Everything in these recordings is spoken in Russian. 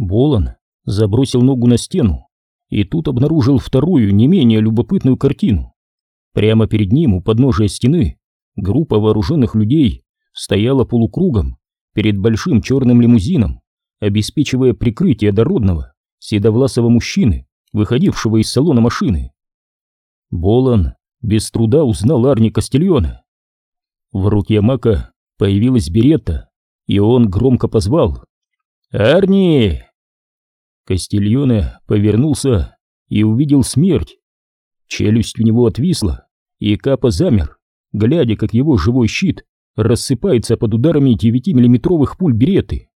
Болон забросил ногу на стену и тут обнаружил вторую, не менее любопытную картину. Прямо перед ним, у подножия стены, группа вооруженных людей стояла полукругом перед большим черным лимузином, обеспечивая прикрытие дородного, седовласого мужчины, выходившего из салона машины. Болон без труда узнал Арни Кастильона. В руке Мака появилась беретта, и он громко позвал «Арни!». Кастильоне повернулся и увидел смерть. Челюсть у него отвисла, и Капа замер, глядя, как его живой щит рассыпается под ударами 9-миллиметровых пуль береты.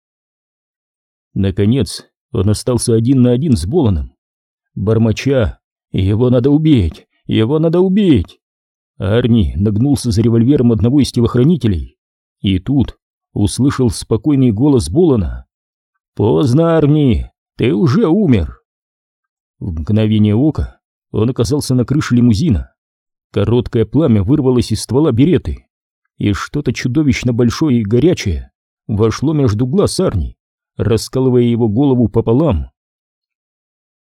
Наконец, он остался один на один с Боланом. Бормоча, его надо убить, его надо убить. Арни нагнулся за револьвером одного из телохранителей, и тут услышал спокойный голос Болана. «Поздно, Арни, ты уже умер!» В мгновение ока он оказался на крыше лимузина. Короткое пламя вырвалось из ствола береты, и что-то чудовищно большое и горячее вошло между глаз Арни, раскалывая его голову пополам.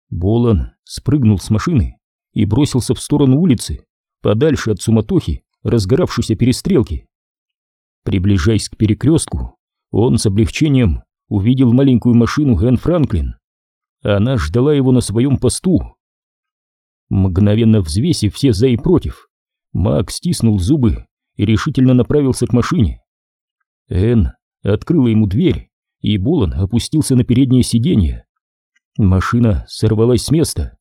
Болан спрыгнул с машины и бросился в сторону улицы, подальше от суматохи разгоравшейся перестрелки. Приближаясь к перекрестку, он с облегчением увидел маленькую машину Ген Франклин. Она ждала его на своем посту. Мгновенно взвесив все за и против, Мак стиснул зубы и решительно направился к машине. Эн открыла ему дверь, и Болон опустился на переднее сиденье. Машина сорвалась с места.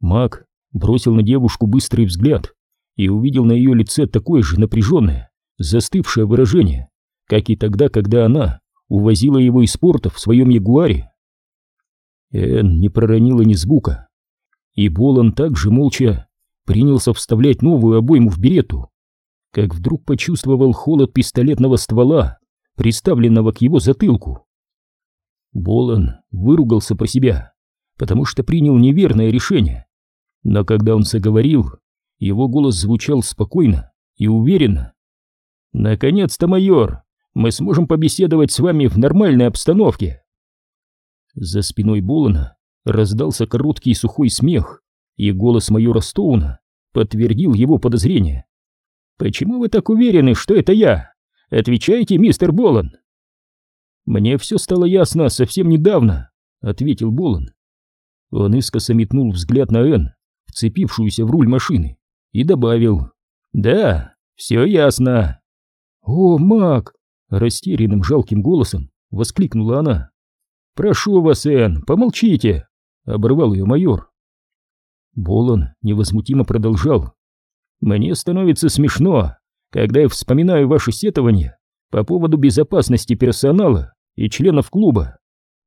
Мак бросил на девушку быстрый взгляд и увидел на ее лице такое же напряженное, застывшее выражение, как и тогда, когда она увозила его из порта в своем ягуаре. Эн не проронила ни звука, и Болон также молча принялся вставлять новую обойму в берету, как вдруг почувствовал холод пистолетного ствола, приставленного к его затылку. Болон выругался про себя, потому что принял неверное решение, но когда он заговорил, его голос звучал спокойно и уверенно. «Наконец-то, майор, мы сможем побеседовать с вами в нормальной обстановке!» За спиной Болона раздался короткий сухой смех, и голос майора Стоуна подтвердил его подозрение. «Почему вы так уверены, что это я? Отвечайте, мистер Болон!» «Мне все стало ясно совсем недавно», — ответил Болон. Он искоса метнул взгляд на Энн, вцепившуюся в руль машины, и добавил «Да, все ясно». «О, Мак!» — растерянным жалким голосом воскликнула она. «Прошу вас, Энн, помолчите!» — оборвал ее майор. Болон невозмутимо продолжал. «Мне становится смешно, когда я вспоминаю ваши сетования по поводу безопасности персонала и членов клуба.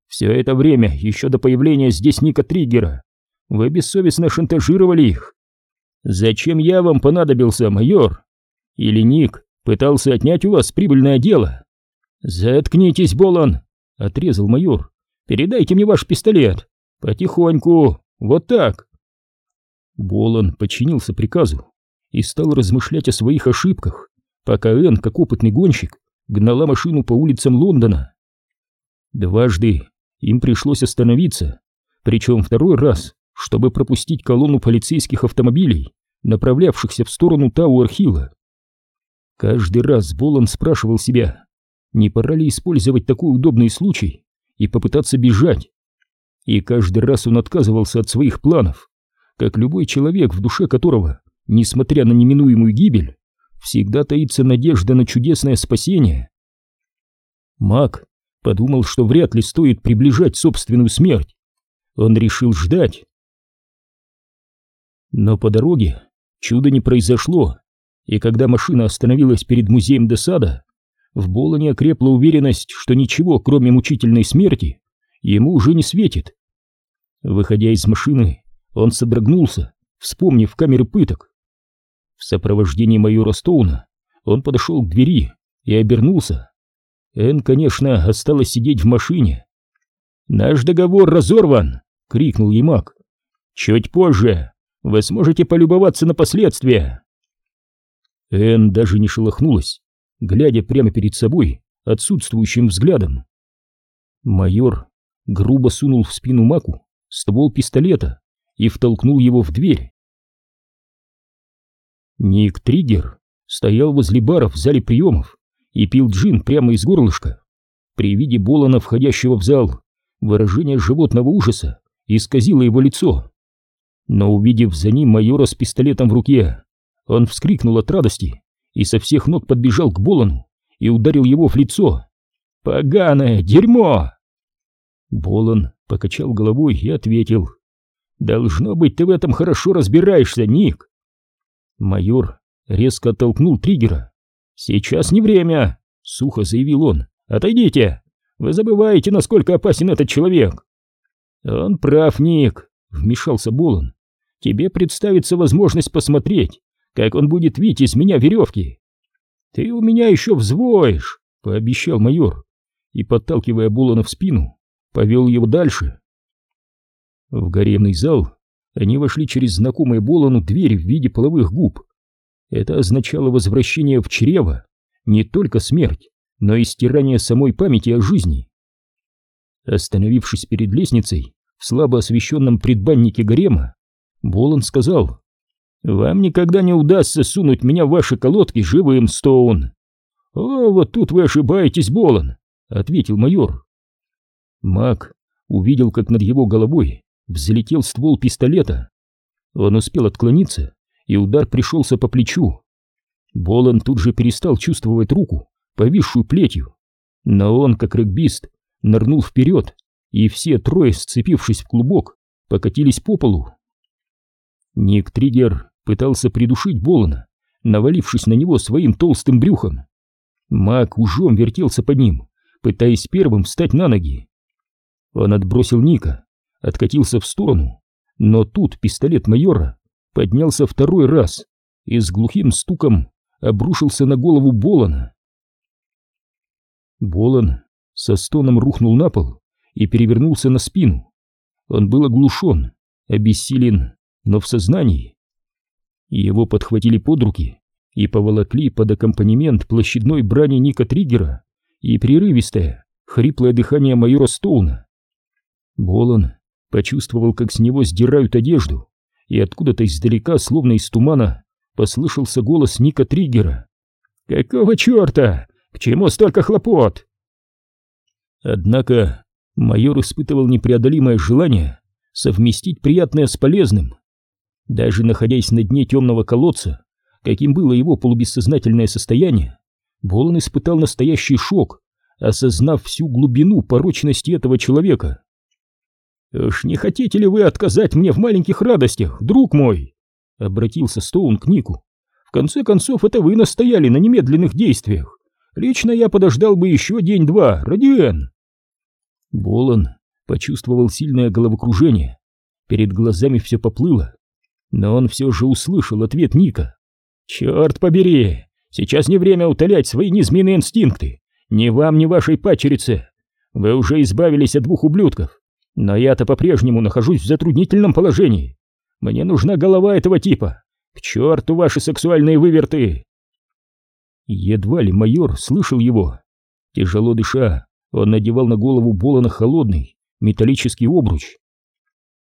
Все это время, еще до появления здесь Ника Триггера, вы бессовестно шантажировали их. Зачем я вам понадобился, майор? Или Ник пытался отнять у вас прибыльное дело? Заткнитесь, Болон, отрезал майор. Передайте мне ваш пистолет. Потихоньку, вот так. Болон подчинился приказу и стал размышлять о своих ошибках, пока Энн, как опытный гонщик, гнала машину по улицам Лондона. Дважды им пришлось остановиться, причем второй раз чтобы пропустить колонну полицейских автомобилей, направлявшихся в сторону Тауэр-Хилла. Каждый раз Болон спрашивал себя, не пора ли использовать такой удобный случай и попытаться бежать. И каждый раз он отказывался от своих планов, как любой человек, в душе которого, несмотря на неминуемую гибель, всегда таится надежда на чудесное спасение. Мак подумал, что вряд ли стоит приближать собственную смерть. Он решил ждать, но по дороге чудо не произошло, и когда машина остановилась перед музеем Десада, в Болоне окрепла уверенность, что ничего, кроме мучительной смерти, ему уже не светит. Выходя из машины, он содрогнулся, вспомнив камеры пыток. В сопровождении майора Стоуна он подошел к двери и обернулся. Эн, конечно, осталась сидеть в машине. «Наш договор разорван!» — крикнул Ямак. «Чуть позже вы сможете полюбоваться на последствия. Эн даже не шелохнулась, глядя прямо перед собой отсутствующим взглядом. Майор грубо сунул в спину Маку ствол пистолета и втолкнул его в дверь. Ник Триггер стоял возле бара в зале приемов и пил джин прямо из горлышка. При виде Болана, входящего в зал, выражение животного ужаса исказило его лицо. Но увидев за ним майора с пистолетом в руке, он вскрикнул от радости и со всех ног подбежал к Болану и ударил его в лицо. «Поганое дерьмо!» Болан покачал головой и ответил. «Должно быть, ты в этом хорошо разбираешься, Ник!» Майор резко оттолкнул триггера. «Сейчас не время!» — сухо заявил он. «Отойдите! Вы забываете, насколько опасен этот человек!» «Он прав, Ник!» — вмешался Болон. «Тебе представится возможность посмотреть, как он будет вить из меня веревки!» «Ты у меня еще взвоишь!» — пообещал майор и, подталкивая Болона в спину, повел его дальше. В гаремный зал они вошли через знакомые Болону дверь в виде половых губ. Это означало возвращение в чрево, не только смерть, но и стирание самой памяти о жизни. Остановившись перед лестницей в слабо освещенном предбаннике гарема, Болон сказал, «Вам никогда не удастся сунуть меня в ваши колодки живым, Стоун». «О, вот тут вы ошибаетесь, Болон», — ответил майор. Мак увидел, как над его головой взлетел ствол пистолета. Он успел отклониться, и удар пришелся по плечу. Болон тут же перестал чувствовать руку, повисшую плетью. Но он, как регбист, нырнул вперед, и все трое, сцепившись в клубок, покатились по полу. Ник Триггер пытался придушить Болона, навалившись на него своим толстым брюхом. Мак ужом вертелся под ним, пытаясь первым встать на ноги. Он отбросил Ника, откатился в сторону, но тут пистолет майора поднялся второй раз и с глухим стуком обрушился на голову Болона. Болон со стоном рухнул на пол и перевернулся на спину. Он был оглушен, обессилен, но в сознании. Его подхватили под руки и поволокли под аккомпанемент площадной брани Ника Триггера и прерывистое, хриплое дыхание майора Стоуна. Болон почувствовал, как с него сдирают одежду, и откуда-то издалека, словно из тумана, послышался голос Ника Триггера. «Какого черта? К чему столько хлопот?» Однако майор испытывал непреодолимое желание совместить приятное с полезным. Даже находясь на дне темного колодца, каким было его полубессознательное состояние, Болон испытал настоящий шок, осознав всю глубину порочности этого человека. «Уж не хотите ли вы отказать мне в маленьких радостях, друг мой?» Обратился Стоун к Нику. «В конце концов, это вы настояли на немедленных действиях. Лично я подождал бы еще день-два, Радиэн!» Болон почувствовал сильное головокружение. Перед глазами все поплыло. Но он все же услышал ответ Ника. «Черт побери! Сейчас не время утолять свои низменные инстинкты! Ни вам, ни вашей пачерице! Вы уже избавились от двух ублюдков, но я-то по-прежнему нахожусь в затруднительном положении. Мне нужна голова этого типа. К черту ваши сексуальные выверты!» Едва ли майор слышал его. Тяжело дыша, он надевал на голову Болона холодный металлический обруч.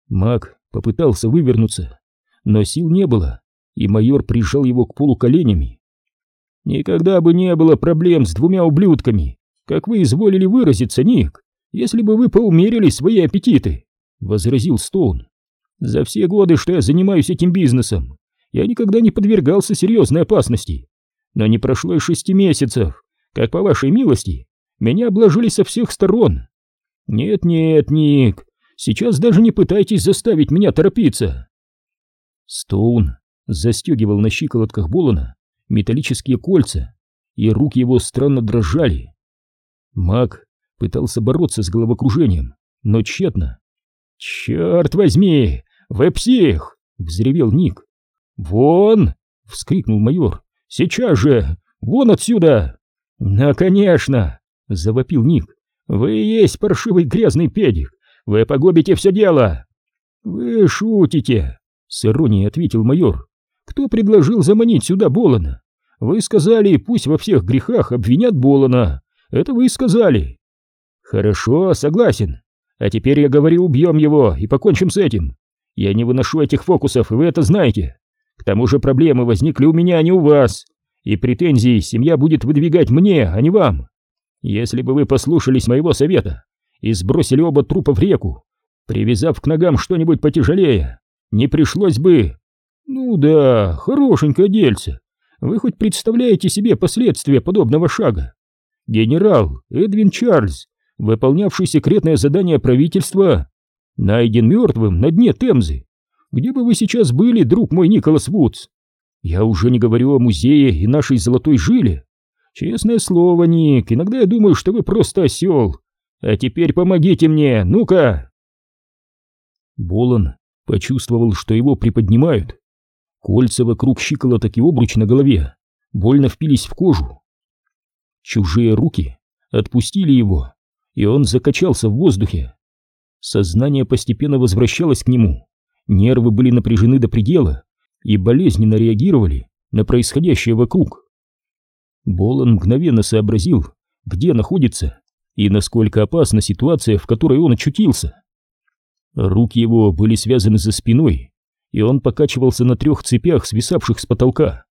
Маг попытался вывернуться, но сил не было, и майор прижал его к полу коленями. «Никогда бы не было проблем с двумя ублюдками, как вы изволили выразиться, Ник если бы вы поумерили свои аппетиты», — возразил Стоун. «За все годы, что я занимаюсь этим бизнесом, я никогда не подвергался серьезной опасности. Но не прошло и шести месяцев, как по вашей милости, меня обложили со всех сторон. Нет-нет, Ник, сейчас даже не пытайтесь заставить меня торопиться». Стоун застегивал на щиколотках Болона металлические кольца, и руки его странно дрожали. Маг пытался бороться с головокружением, но тщетно. «Черт возьми! Вы псих!» — взревел Ник. «Вон!» — вскрикнул майор. «Сейчас же! Вон отсюда!» «Ну, конечно!» — завопил Ник. «Вы есть паршивый грязный педик! Вы погубите все дело!» «Вы шутите!» — с иронией ответил майор. «Кто предложил заманить сюда Болона? Вы сказали, пусть во всех грехах обвинят Болона. Это вы сказали. «Хорошо, согласен. А теперь я говорю, убьем его и покончим с этим. Я не выношу этих фокусов, и вы это знаете. К тому же проблемы возникли у меня, а не у вас. И претензии семья будет выдвигать мне, а не вам. Если бы вы послушались моего совета и сбросили оба трупа в реку, привязав к ногам что-нибудь потяжелее, не пришлось бы... Ну да, хорошенькое дельце. Вы хоть представляете себе последствия подобного шага? Генерал Эдвин Чарльз, выполнявший секретное задание правительства, найден мертвым на дне Темзы. Где бы вы сейчас были, друг мой Николас Вудс? Я уже не говорю о музее и нашей золотой жиле. Честное слово, Ник, иногда я думаю, что вы просто осел. А теперь помогите мне, ну-ка!» Болон почувствовал, что его приподнимают. Кольца вокруг щиколоток и обруч на голове больно впились в кожу. Чужие руки отпустили его, и он закачался в воздухе. Сознание постепенно возвращалось к нему, нервы были напряжены до предела и болезненно реагировали на происходящее вокруг. Болон мгновенно сообразил, где находится и насколько опасна ситуация, в которой он очутился. Руки его были связаны за спиной, и он покачивался на трех цепях, свисавших с потолка.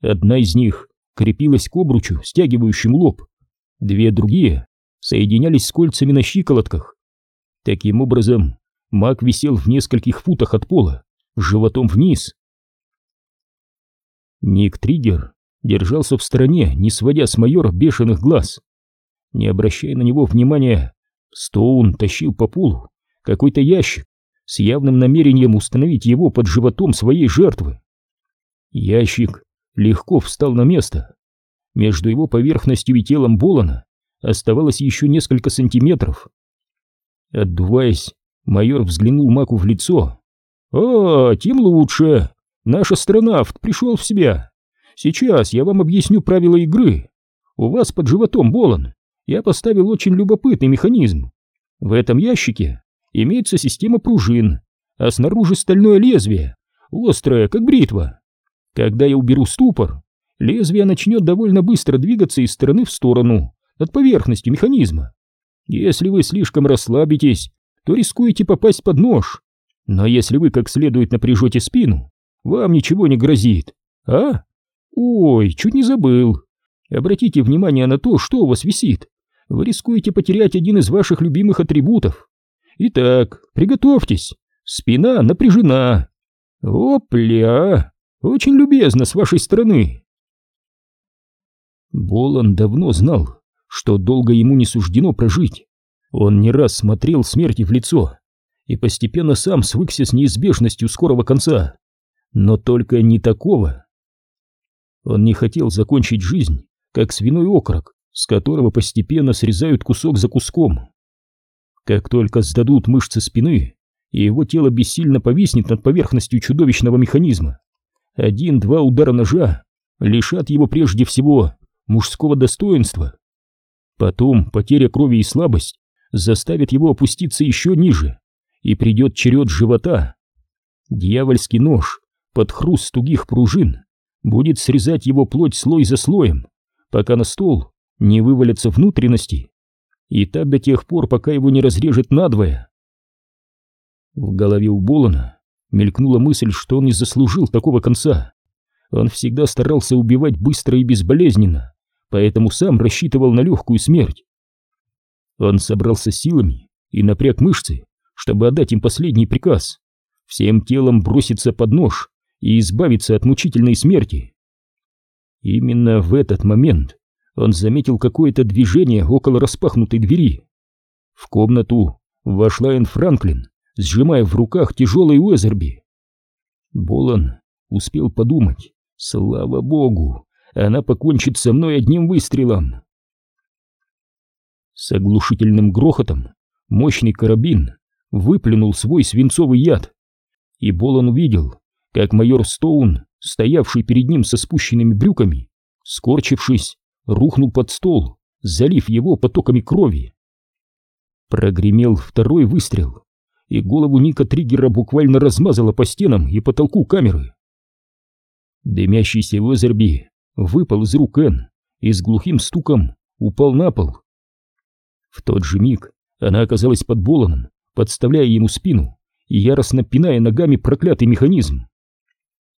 Одна из них крепилась к обручу, стягивающему лоб, две другие соединялись с кольцами на щиколотках. Таким образом, маг висел в нескольких футах от пола, животом вниз. Ник Триггер держался в стороне, не сводя с майора бешеных глаз. Не обращая на него внимания, Стоун тащил по полу какой-то ящик с явным намерением установить его под животом своей жертвы. Ящик легко встал на место. Между его поверхностью и телом Болона оставалось еще несколько сантиметров. Отдуваясь, майор взглянул Маку в лицо. «А, тем лучше. Наш астронавт пришел в себя. Сейчас я вам объясню правила игры. У вас под животом Болон. Я поставил очень любопытный механизм. В этом ящике имеется система пружин, а снаружи стальное лезвие, острое, как бритва. Когда я уберу ступор, лезвие начнет довольно быстро двигаться из стороны в сторону, над поверхностью механизма. Если вы слишком расслабитесь, то рискуете попасть под нож. Но если вы как следует напряжете спину, вам ничего не грозит. А? Ой, чуть не забыл. Обратите внимание на то, что у вас висит. Вы рискуете потерять один из ваших любимых атрибутов. Итак, приготовьтесь. Спина напряжена. Опля! Очень любезно с вашей стороны. Болон давно знал, что долго ему не суждено прожить. Он не раз смотрел смерти в лицо и постепенно сам свыкся с неизбежностью скорого конца. Но только не такого. Он не хотел закончить жизнь, как свиной окорок, с которого постепенно срезают кусок за куском. Как только сдадут мышцы спины, и его тело бессильно повиснет над поверхностью чудовищного механизма, один-два удара ножа лишат его прежде всего мужского достоинства. Потом потеря крови и слабость заставит его опуститься еще ниже, и придет черед живота. Дьявольский нож под хруст тугих пружин будет срезать его плоть слой за слоем, пока на стол не вывалятся внутренности и так до тех пор, пока его не разрежет надвое. В голове у Болона мелькнула мысль, что он не заслужил такого конца. Он всегда старался убивать быстро и безболезненно, поэтому сам рассчитывал на легкую смерть. Он собрался силами и напряг мышцы, чтобы отдать им последний приказ, всем телом броситься под нож и избавиться от мучительной смерти. Именно в этот момент он заметил какое-то движение около распахнутой двери. В комнату вошла Энн Франклин, сжимая в руках тяжелый Уэзерби. Болон успел подумать, слава богу, она покончит со мной одним выстрелом. С оглушительным грохотом мощный карабин выплюнул свой свинцовый яд, и Болон увидел, как майор Стоун, стоявший перед ним со спущенными брюками, скорчившись, рухнул под стол, залив его потоками крови. Прогремел второй выстрел, и голову Ника Триггера буквально размазало по стенам и потолку камеры. Дымящийся Уэзерби выпал из рук Энн и с глухим стуком упал на пол. В тот же миг она оказалась под Боланом, подставляя ему спину и яростно пиная ногами проклятый механизм.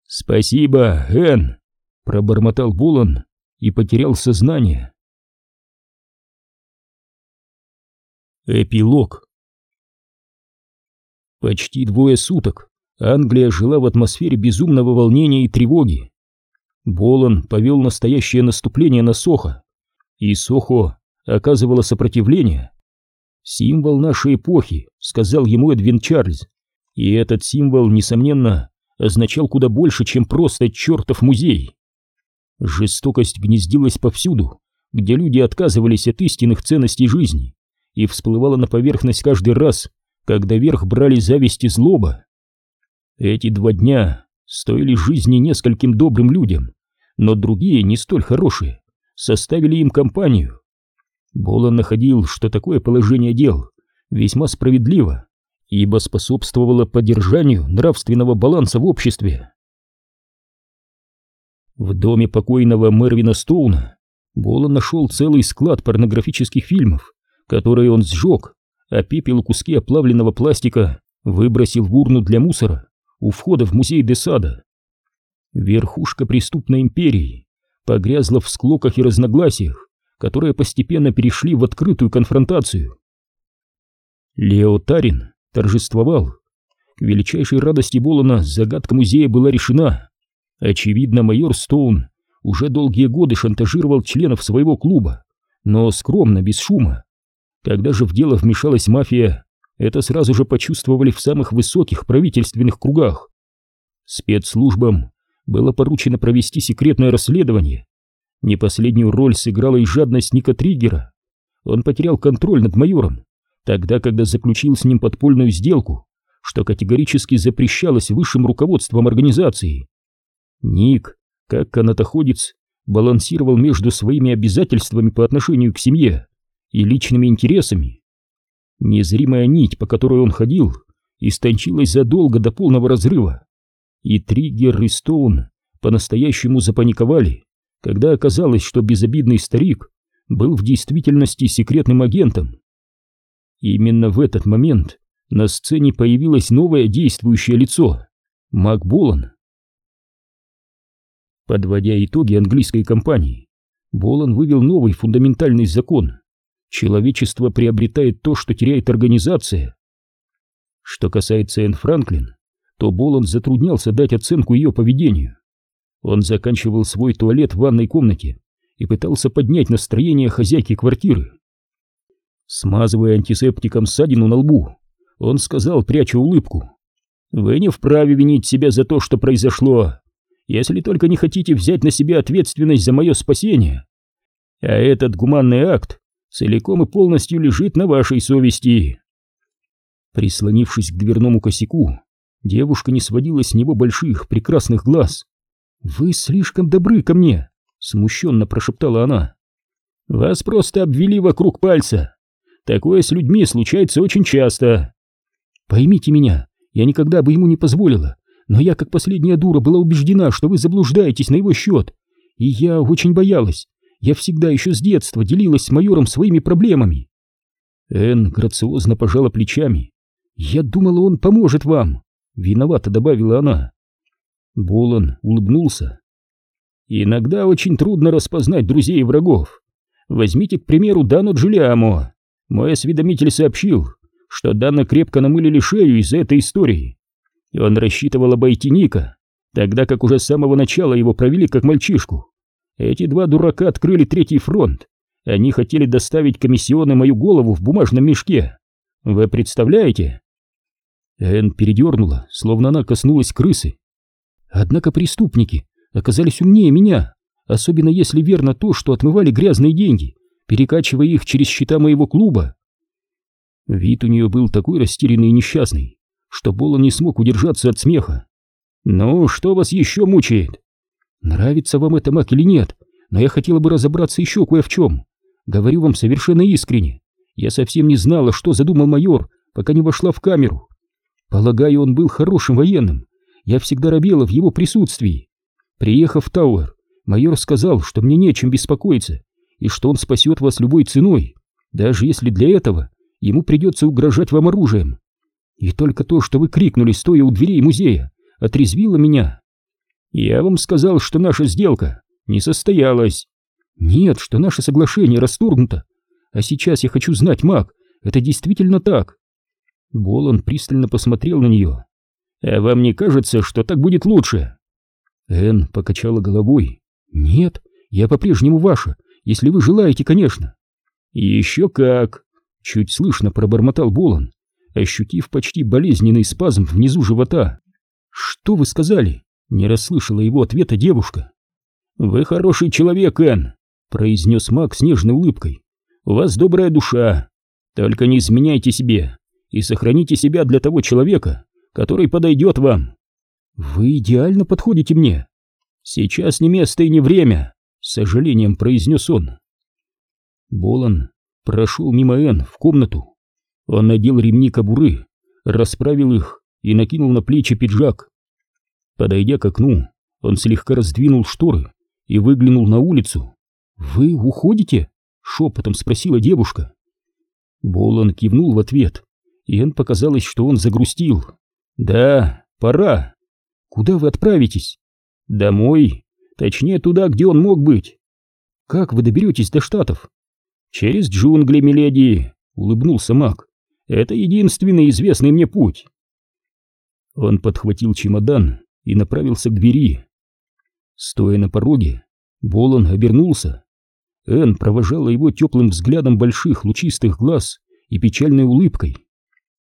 «Спасибо, Энн!» — пробормотал Болан и потерял сознание. Эпилог Почти двое суток Англия жила в атмосфере безумного волнения и тревоги. Болон повел настоящее наступление на Сохо, и Сохо оказывало сопротивление. «Символ нашей эпохи», — сказал ему Эдвин Чарльз, и этот символ, несомненно, означал куда больше, чем просто чертов музей. Жестокость гнездилась повсюду, где люди отказывались от истинных ценностей жизни, и всплывала на поверхность каждый раз, когда верх брали зависть и злоба. Эти два дня стоили жизни нескольким добрым людям, но другие, не столь хорошие, составили им компанию. Болон находил, что такое положение дел весьма справедливо, ибо способствовало поддержанию нравственного баланса в обществе. В доме покойного Мервина Стоуна Болон нашел целый склад порнографических фильмов, которые он сжег, а пепел и куски оплавленного пластика выбросил в урну для мусора у входа в музей Десада. Верхушка преступной империи погрязла в склоках и разногласиях, которые постепенно перешли в открытую конфронтацию. Лео Тарин торжествовал. К величайшей радости Болона загадка музея была решена. Очевидно, майор Стоун уже долгие годы шантажировал членов своего клуба, но скромно, без шума. Когда же в дело вмешалась мафия, это сразу же почувствовали в самых высоких правительственных кругах. Спецслужбам было поручено провести секретное расследование. Не последнюю роль сыграла и жадность Ника Триггера. Он потерял контроль над майором, тогда, когда заключил с ним подпольную сделку, что категорически запрещалось высшим руководством организации. Ник, как канатоходец, балансировал между своими обязательствами по отношению к семье и личными интересами. Незримая нить, по которой он ходил, истончилась задолго до полного разрыва, и Триггер и Стоун по-настоящему запаниковали, когда оказалось, что безобидный старик был в действительности секретным агентом. Именно в этот момент на сцене появилось новое действующее лицо — Мак Болан. Подводя итоги английской кампании, Болан вывел новый фундаментальный закон Человечество приобретает то, что теряет организация. Что касается Энн Франклин, то Боланд затруднялся дать оценку ее поведению. Он заканчивал свой туалет в ванной комнате и пытался поднять настроение хозяйки квартиры. Смазывая антисептиком ссадину на лбу, он сказал, пряча улыбку, «Вы не вправе винить себя за то, что произошло, если только не хотите взять на себя ответственность за мое спасение. А этот гуманный акт целиком и полностью лежит на вашей совести. Прислонившись к дверному косяку, девушка не сводила с него больших, прекрасных глаз. «Вы слишком добры ко мне», — смущенно прошептала она. «Вас просто обвели вокруг пальца. Такое с людьми случается очень часто». «Поймите меня, я никогда бы ему не позволила, но я, как последняя дура, была убеждена, что вы заблуждаетесь на его счет, и я очень боялась, я всегда еще с детства делилась с майором своими проблемами. Энн грациозно пожала плечами. Я думала, он поможет вам. Виновато добавила она. Болон улыбнулся. Иногда очень трудно распознать друзей и врагов. Возьмите, к примеру, Дану Джулиамо. Мой осведомитель сообщил, что Дана крепко намылили шею из-за этой истории. Он рассчитывал обойти Ника, тогда как уже с самого начала его провели как мальчишку. Эти два дурака открыли третий фронт. Они хотели доставить комиссионы мою голову в бумажном мешке. Вы представляете? Энн передернула, словно она коснулась крысы. Однако преступники оказались умнее меня, особенно если верно то, что отмывали грязные деньги, перекачивая их через счета моего клуба. Вид у нее был такой растерянный и несчастный, что Бола не смог удержаться от смеха. «Ну, что вас еще мучает?» Нравится вам это, Мак, или нет, но я хотела бы разобраться еще кое в чем. Говорю вам совершенно искренне. Я совсем не знала, что задумал майор, пока не вошла в камеру. Полагаю, он был хорошим военным. Я всегда робела в его присутствии. Приехав в Тауэр, майор сказал, что мне нечем беспокоиться, и что он спасет вас любой ценой, даже если для этого ему придется угрожать вам оружием. И только то, что вы крикнули, стоя у дверей музея, отрезвило меня. Я вам сказал, что наша сделка не состоялась. Нет, что наше соглашение расторгнуто. А сейчас я хочу знать, маг, это действительно так? Болон пристально посмотрел на нее. А вам не кажется, что так будет лучше? Энн покачала головой. Нет, я по-прежнему ваша, если вы желаете, конечно. Еще как! Чуть слышно пробормотал Болон, ощутив почти болезненный спазм внизу живота. «Что вы сказали?» — не расслышала его ответа девушка. «Вы хороший человек, Энн», — произнес маг с нежной улыбкой. «У вас добрая душа. Только не изменяйте себе и сохраните себя для того человека, который подойдет вам». «Вы идеально подходите мне». «Сейчас не место и не время», — с сожалением произнес он. Болон прошел мимо Энн в комнату. Он надел ремни кобуры, расправил их и накинул на плечи пиджак. Подойдя к окну, он слегка раздвинул шторы и выглянул на улицу. «Вы уходите?» — шепотом спросила девушка. Болон кивнул в ответ, и Энн показалось, что он загрустил. «Да, пора. Куда вы отправитесь?» «Домой. Точнее, туда, где он мог быть». «Как вы доберетесь до Штатов?» «Через джунгли, миледи», — улыбнулся маг. «Это единственный известный мне путь». Он подхватил чемодан и направился к двери. Стоя на пороге, Болон обернулся. Энн провожала его теплым взглядом больших лучистых глаз и печальной улыбкой.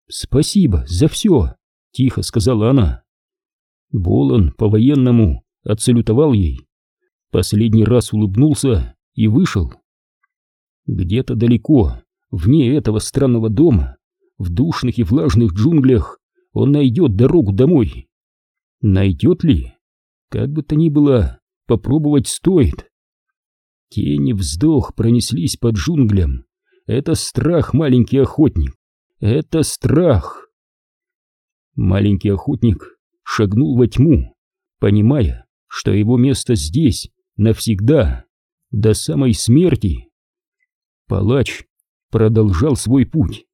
«Спасибо за все», — тихо сказала она. Болон по-военному отсалютовал ей, последний раз улыбнулся и вышел. Где-то далеко, вне этого странного дома, в душных и влажных джунглях, он найдет дорогу домой. Найдет ли? Как бы то ни было, попробовать стоит. Тени вздох пронеслись под джунглям. Это страх, маленький охотник. Это страх. Маленький охотник шагнул во тьму, понимая, что его место здесь навсегда, до самой смерти. Палач продолжал свой путь.